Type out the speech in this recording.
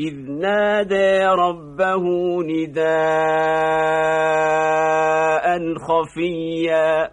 إذ نادى ربه نداء خفيا.